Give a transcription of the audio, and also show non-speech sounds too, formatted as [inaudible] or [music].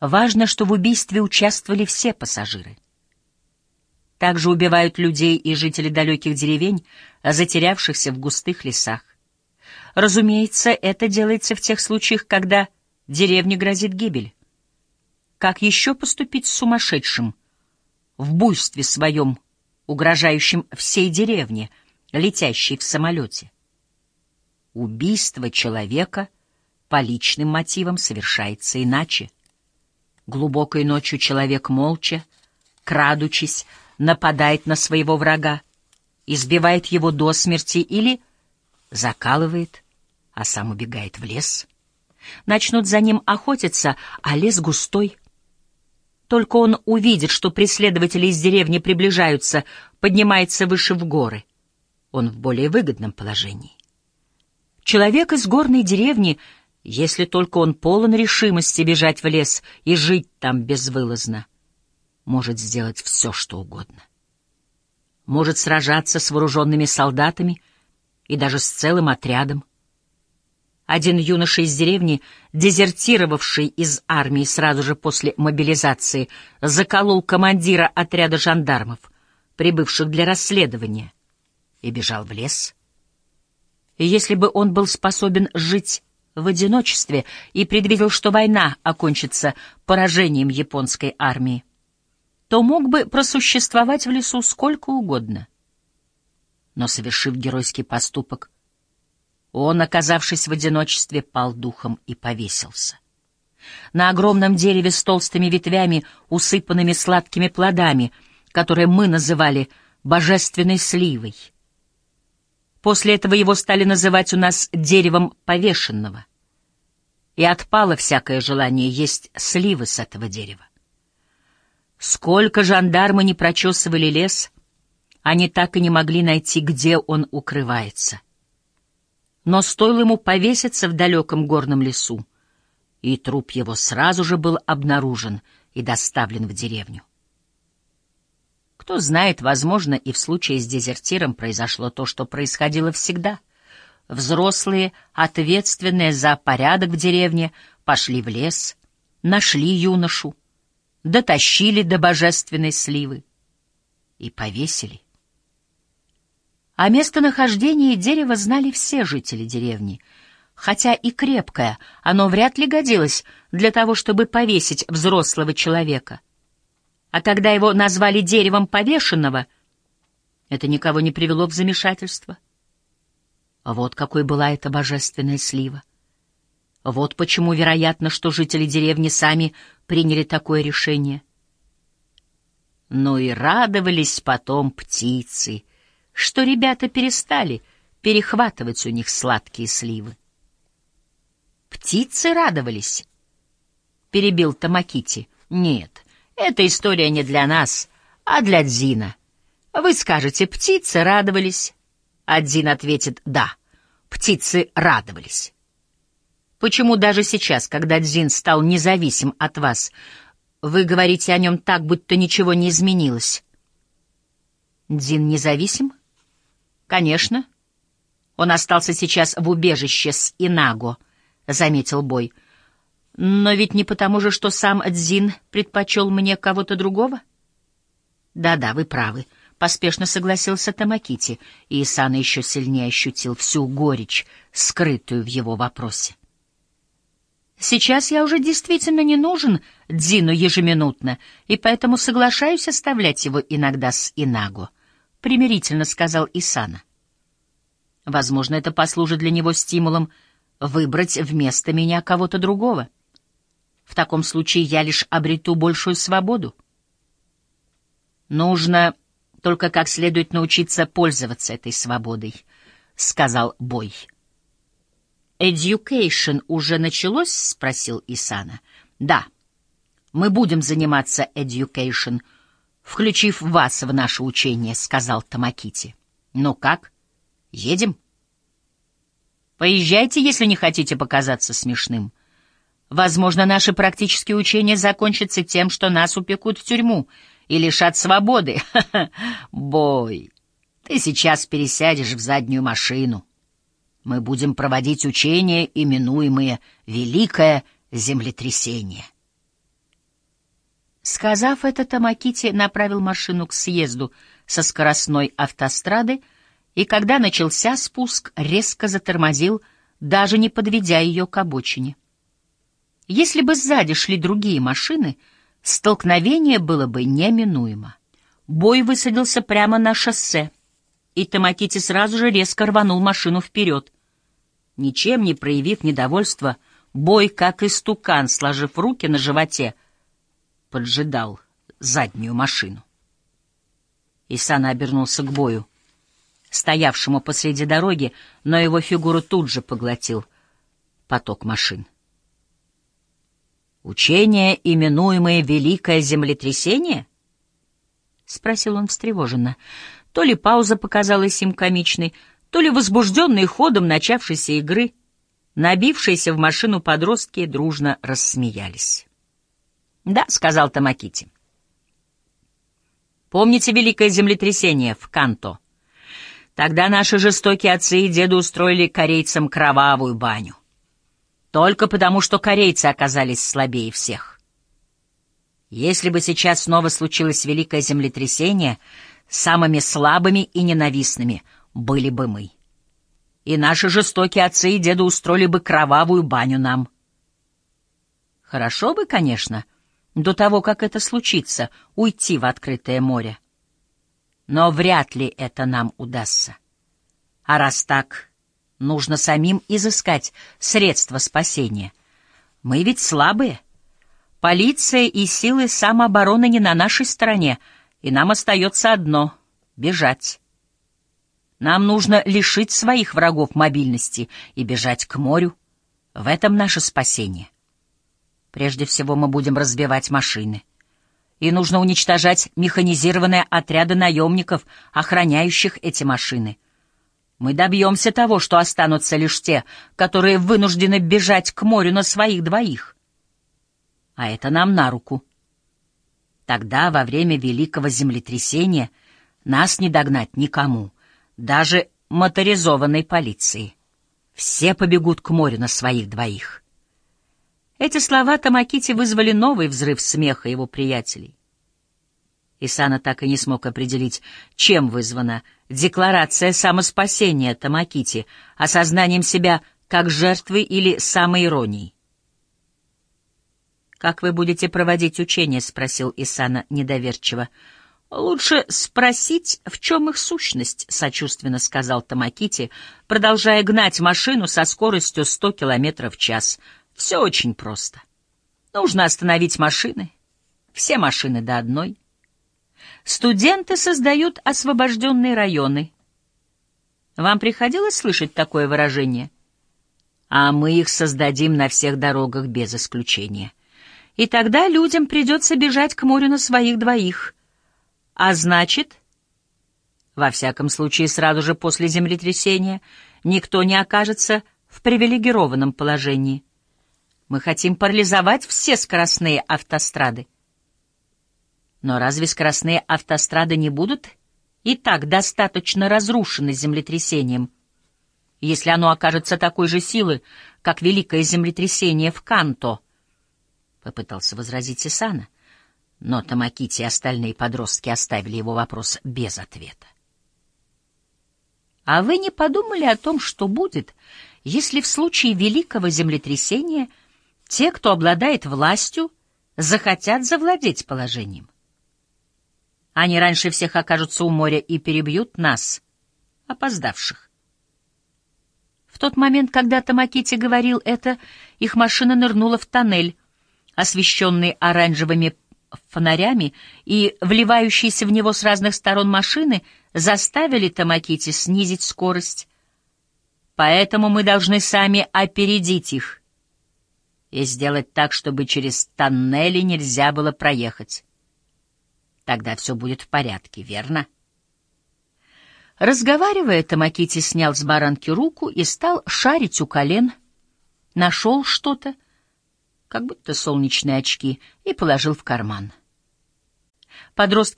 Важно, что в убийстве участвовали все пассажиры. Также убивают людей и жителей далеких деревень, затерявшихся в густых лесах. Разумеется, это делается в тех случаях, когда деревне грозит гибель. Как еще поступить с сумасшедшим? В буйстве своем, угрожающем всей деревне, летящей в самолете. Убийство человека по личным мотивам совершается иначе. Глубокой ночью человек молча, крадучись, нападает на своего врага, избивает его до смерти или закалывает, а сам убегает в лес. Начнут за ним охотиться, а лес густой. Только он увидит, что преследователи из деревни приближаются, поднимается выше в горы. Он в более выгодном положении. Человек из горной деревни, если только он полон решимости бежать в лес и жить там безвылазно, может сделать все, что угодно. Может сражаться с вооруженными солдатами и даже с целым отрядом. Один юноша из деревни, дезертировавший из армии сразу же после мобилизации, заколол командира отряда жандармов, прибывших для расследования, и бежал в лес. И если бы он был способен жить в одиночестве и предвидел, что война окончится поражением японской армии, то мог бы просуществовать в лесу сколько угодно. Но, совершив геройский поступок, он, оказавшись в одиночестве, пал духом и повесился. На огромном дереве с толстыми ветвями, усыпанными сладкими плодами, которые мы называли божественной сливой. После этого его стали называть у нас деревом повешенного. И отпало всякое желание есть сливы с этого дерева. Сколько жандармы не прочесывали лес, они так и не могли найти, где он укрывается. Но стоило ему повеситься в далеком горном лесу, и труп его сразу же был обнаружен и доставлен в деревню. Кто знает, возможно, и в случае с дезертиром произошло то, что происходило всегда. Взрослые, ответственные за порядок в деревне, пошли в лес, нашли юношу, дотащили до божественной сливы и повесили. О местонахождении дерева знали все жители деревни, хотя и крепкое, оно вряд ли годилось для того, чтобы повесить взрослого человека. А когда его назвали деревом повешенного, это никого не привело в замешательство. Вот какой была эта божественная слива. Вот почему вероятно, что жители деревни сами приняли такое решение. Ну и радовались потом птицы — что ребята перестали перехватывать у них сладкие сливы. «Птицы радовались», — перебил Тамакити. «Нет, эта история не для нас, а для Дзина. Вы скажете, птицы радовались?» Дзин ответит «Да, птицы радовались». Почему даже сейчас, когда Дзин стал независим от вас, вы говорите о нем так, будто ничего не изменилось? Дзин независим? Конечно. Он остался сейчас в убежище с Инаго, заметил Бой. Но ведь не потому же, что сам Дзин предпочел мне кого-то другого? Да-да, вы правы. Поспешно согласился Тамакити, и Исана еще сильнее ощутил всю горечь, скрытую в его вопросе. Сейчас я уже действительно не нужен Дзину ежеминутно, и поэтому соглашаюсь оставлять его иногда с Инаго. — примирительно сказал Исана. «Возможно, это послужит для него стимулом выбрать вместо меня кого-то другого. В таком случае я лишь обрету большую свободу. Нужно только как следует научиться пользоваться этой свободой», — сказал Бой. «Education уже началось?» — спросил Исана. «Да, мы будем заниматься education», — включив вас в наше учение, — сказал Тамакити. — Ну как? Едем? Поезжайте, если не хотите показаться смешным. Возможно, наши практические учения закончатся тем, что нас упекут в тюрьму и лишат свободы. [laughs] Бой, ты сейчас пересядешь в заднюю машину. Мы будем проводить учения, именуемые «Великое землетрясение». Сказав это, Тамакити направил машину к съезду со скоростной автострады, и когда начался спуск, резко затормозил, даже не подведя ее к обочине. Если бы сзади шли другие машины, столкновение было бы неминуемо. Бой высадился прямо на шоссе, и Тамакити сразу же резко рванул машину вперед. Ничем не проявив недовольства, Бой, как истукан, сложив руки на животе, поджидал заднюю машину. Исана обернулся к Бою, стоявшему посреди дороги, но его фигуру тут же поглотил поток машин. «Учение, именуемое Великое землетрясение?» — спросил он встревоженно. То ли пауза показалась им комичной, то ли возбужденные ходом начавшейся игры, набившиеся в машину подростки дружно рассмеялись. «Да», — сказал Тамакити. «Помните великое землетрясение в Канто? Тогда наши жестокие отцы и деды устроили корейцам кровавую баню. Только потому, что корейцы оказались слабее всех. Если бы сейчас снова случилось великое землетрясение, самыми слабыми и ненавистными были бы мы. И наши жестокие отцы и деды устроили бы кровавую баню нам. Хорошо бы, конечно, до того, как это случится, уйти в открытое море. Но вряд ли это нам удастся. А раз так, Нужно самим изыскать средства спасения. Мы ведь слабые. Полиция и силы самообороны не на нашей стороне, и нам остается одно — бежать. Нам нужно лишить своих врагов мобильности и бежать к морю. В этом наше спасение. Прежде всего мы будем разбивать машины. И нужно уничтожать механизированные отряды наемников, охраняющих эти машины — мы добьемся того, что останутся лишь те, которые вынуждены бежать к морю на своих двоих. А это нам на руку. Тогда, во время великого землетрясения, нас не догнать никому, даже моторизованной полиции. Все побегут к морю на своих двоих. Эти слова Тамакити вызвали новый взрыв смеха его приятелей. Исана так и не смог определить, чем вызвана декларация самоспасения Тамакити, осознанием себя как жертвы или самоиронией. «Как вы будете проводить учения?» — спросил Исана недоверчиво. «Лучше спросить, в чем их сущность», — сочувственно сказал Тамакити, продолжая гнать машину со скоростью 100 км в час. «Все очень просто. Нужно остановить машины. Все машины до одной». Студенты создают освобожденные районы. Вам приходилось слышать такое выражение? А мы их создадим на всех дорогах без исключения. И тогда людям придется бежать к морю на своих двоих. А значит, во всяком случае сразу же после землетрясения, никто не окажется в привилегированном положении. Мы хотим парализовать все скоростные автострады. Но разве скоростные автострады не будут и так достаточно разрушены землетрясением, если оно окажется такой же силы, как великое землетрясение в Канто? Попытался возразить Исана, но Тамакити и остальные подростки оставили его вопрос без ответа. А вы не подумали о том, что будет, если в случае великого землетрясения те, кто обладает властью, захотят завладеть положением? Они раньше всех окажутся у моря и перебьют нас, опоздавших. В тот момент, когда Тамакити говорил это, их машина нырнула в тоннель, освещенный оранжевыми фонарями, и вливающиеся в него с разных сторон машины заставили Тамакити снизить скорость. Поэтому мы должны сами опередить их и сделать так, чтобы через тоннели нельзя было проехать. Тогда все будет в порядке, верно? Разговаривая, Тамакити снял с баранки руку и стал шарить у колен. Нашел что-то, как будто солнечные очки, и положил в карман. Подростки